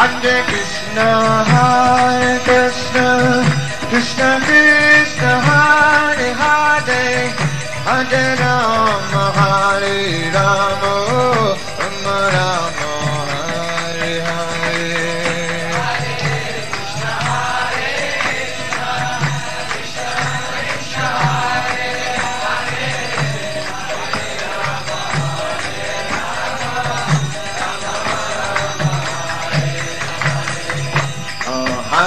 Hare Krishna, Hare Krishna, Krishna Krishna, Hare Hare, Hare Rama, Hare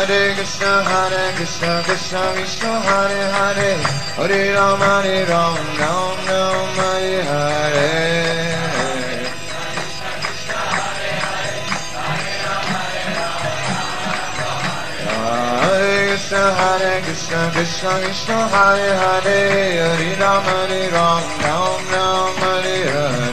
Hare Krishna, Hare Krishna, Krishna Krishna, Hare Hare, Hare Ram, Hare Ram, Ram Ram, Hare Hare. Hare Krishna, Hare Krishna, Krishna Krishna, Hare Hare, Hare Ram, Hare Ram, Ram Ram, Hare Hare.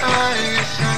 Hare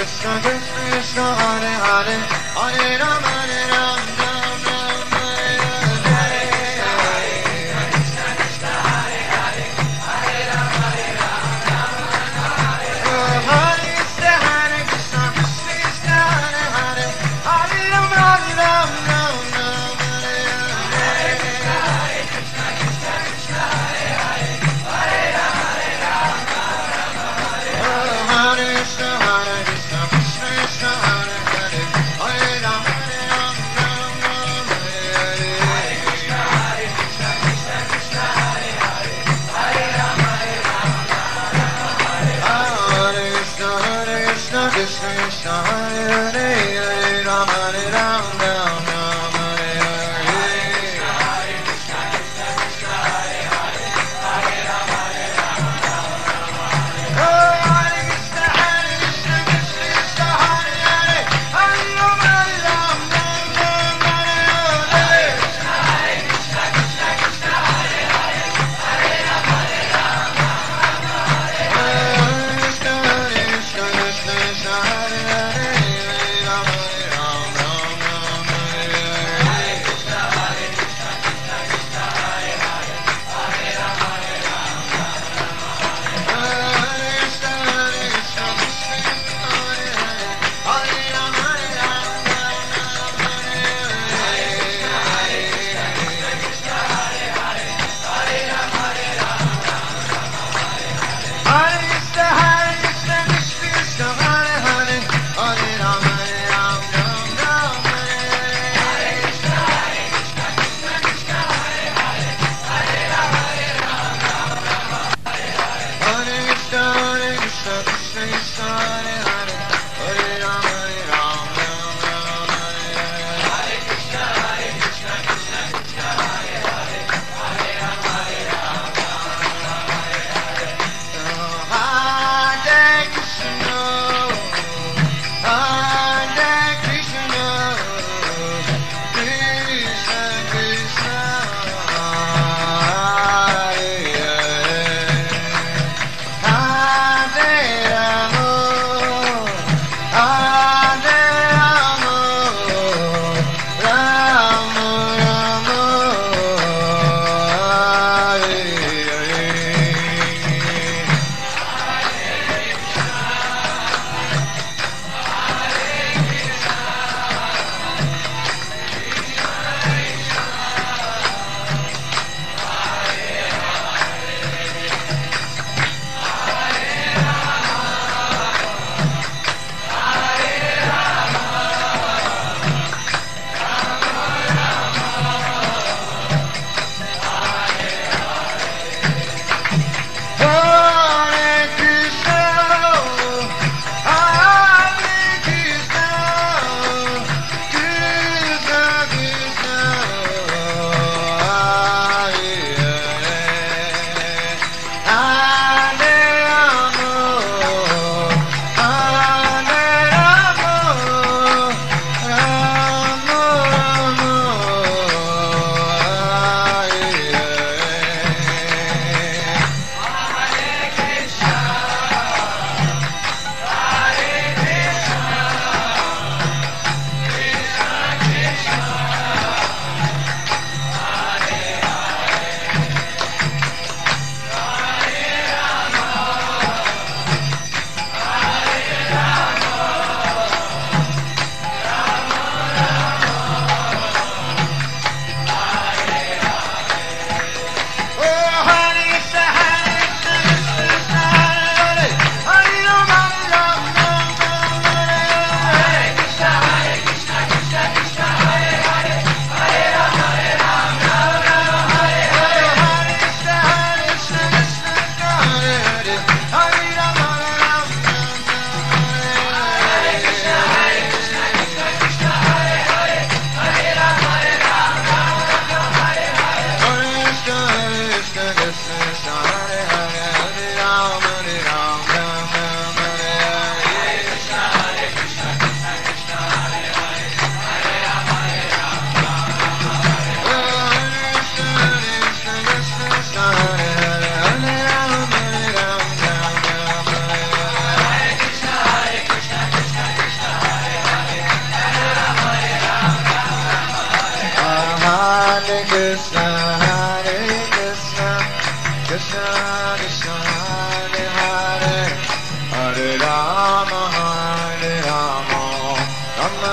Krishna, Krishna Hare Hare, Hare Ram, Krishna शायरे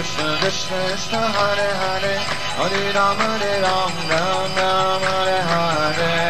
Krishna, Krishna Krishna, Hare Hare, Hare Ram, Hare Hare Hare.